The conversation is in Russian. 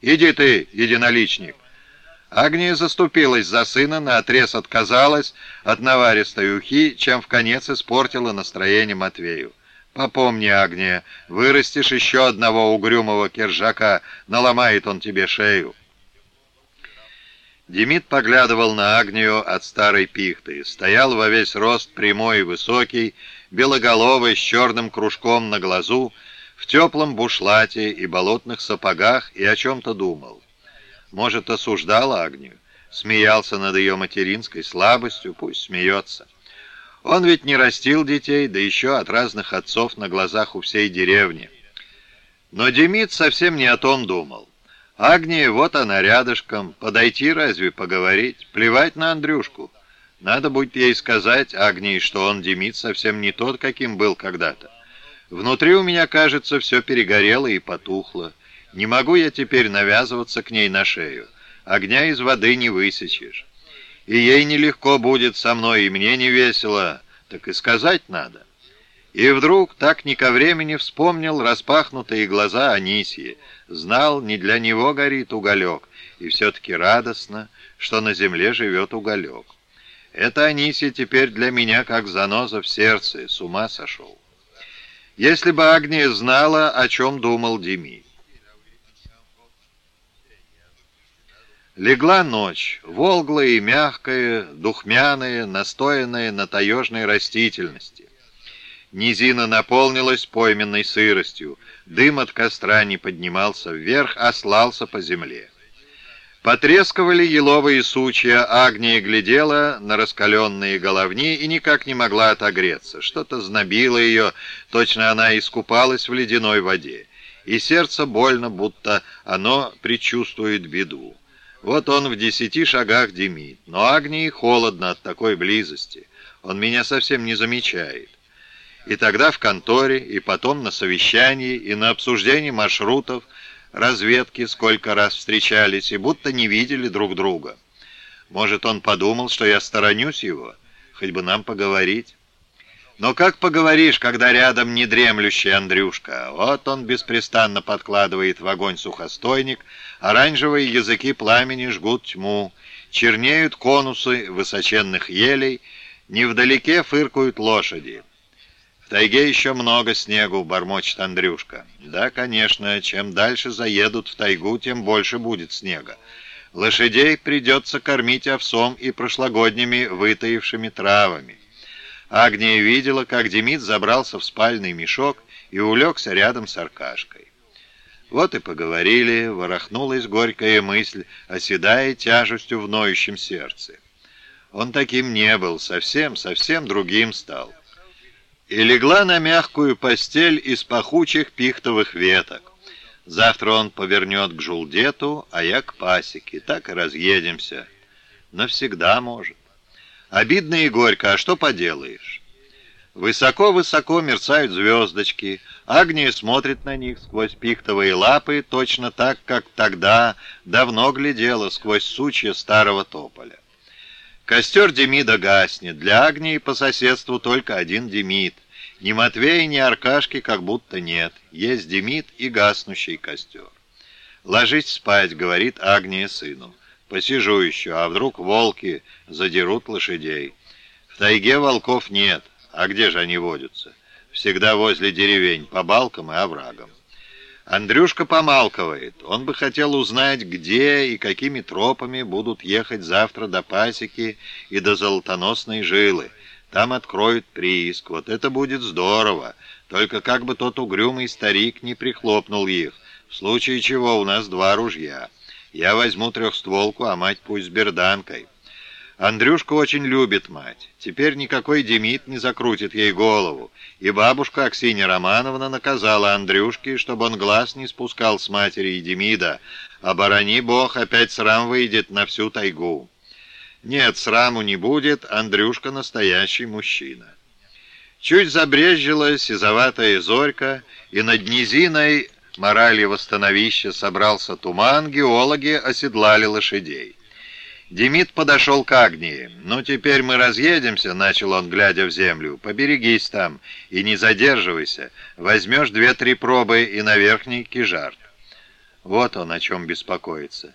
Иди ты, единоличник!» Агния заступилась за сына, наотрез отказалась от наваристой ухи, чем в конец испортила настроение Матвею. «Попомни, Агния, вырастешь еще одного угрюмого киржака, наломает он тебе шею». Демид поглядывал на Агнию от старой пихты. Стоял во весь рост прямой и высокий, белоголовый, с черным кружком на глазу, в теплом бушлате и болотных сапогах и о чем-то думал. Может, осуждал Агнию, смеялся над ее материнской слабостью, пусть смеется. Он ведь не растил детей, да еще от разных отцов на глазах у всей деревни. Но Демид совсем не о том думал. Агния, вот она рядышком, подойти разве поговорить, плевать на Андрюшку. Надо будет ей сказать Агнии, что он, Демид, совсем не тот, каким был когда-то. Внутри у меня, кажется, все перегорело и потухло. Не могу я теперь навязываться к ней на шею. Огня из воды не высечешь. И ей нелегко будет со мной, и мне не весело. Так и сказать надо. И вдруг, так не ко времени, вспомнил распахнутые глаза Анисии. Знал, не для него горит уголек, и все-таки радостно, что на земле живет уголек. Это Анисия теперь для меня как заноза в сердце, с ума сошел. Если бы Агния знала, о чем думал Дими. Легла ночь, волглая и мягкая, духмяная, настоянная на таежной растительности. Низина наполнилась пойменной сыростью, дым от костра не поднимался вверх, а слался по земле. Потрескивали еловые сучья, Агния глядела на раскаленные головни и никак не могла отогреться. Что-то знобило ее, точно она искупалась в ледяной воде. И сердце больно, будто оно предчувствует беду. Вот он в десяти шагах дымит, но Агнии холодно от такой близости. Он меня совсем не замечает. И тогда в конторе, и потом на совещании, и на обсуждении маршрутов – разведки сколько раз встречались и будто не видели друг друга. Может, он подумал, что я сторонюсь его, хоть бы нам поговорить. Но как поговоришь, когда рядом недремлющий Андрюшка? Вот он беспрестанно подкладывает в огонь сухостойник, оранжевые языки пламени жгут тьму, чернеют конусы высоченных елей, невдалеке фыркают лошади. «В тайге еще много снегу», — бормочет Андрюшка. «Да, конечно, чем дальше заедут в тайгу, тем больше будет снега. Лошадей придется кормить овсом и прошлогодними вытаившими травами». Агния видела, как Демид забрался в спальный мешок и улегся рядом с Аркашкой. Вот и поговорили, ворохнулась горькая мысль, оседая тяжестью в ноющем сердце. Он таким не был, совсем, совсем другим стал и легла на мягкую постель из пахучих пихтовых веток. Завтра он повернет к Жулдету, а я к пасеке. Так и разъедемся. Навсегда, может. Обидно и горько, а что поделаешь? Высоко-высоко мерцают звездочки. Агния смотрит на них сквозь пихтовые лапы, точно так, как тогда давно глядела сквозь сучья старого тополя. Костер Демида гаснет. Для Агнии по соседству только один Демид. Ни Матвея, ни Аркашки как будто нет. Есть Демид и гаснущий костер. «Ложись спать», — говорит Агния сыну. «Посижу еще, а вдруг волки задерут лошадей?» В тайге волков нет. А где же они водятся? Всегда возле деревень, по балкам и оврагам. Андрюшка помалкивает. Он бы хотел узнать, где и какими тропами будут ехать завтра до пасеки и до золотоносной жилы. Там откроют прииск. Вот это будет здорово. Только как бы тот угрюмый старик не прихлопнул их. В случае чего у нас два ружья. Я возьму трехстволку, а мать пусть с берданкой. Андрюшка очень любит мать. Теперь никакой Демид не закрутит ей голову. И бабушка Аксинья Романовна наказала Андрюшке, чтобы он глаз не спускал с матери и Демида. Оборони бог, опять срам выйдет на всю тайгу. Нет, сраму не будет, Андрюшка настоящий мужчина. Чуть забрезжила сизоватая зорька, и над низиной морали восстановища собрался туман, геологи оседлали лошадей. Демид подошел к Агнии. «Ну, теперь мы разъедемся», — начал он, глядя в землю. «Поберегись там и не задерживайся. Возьмешь две-три пробы и на верхний кижарт». Вот он о чем беспокоится.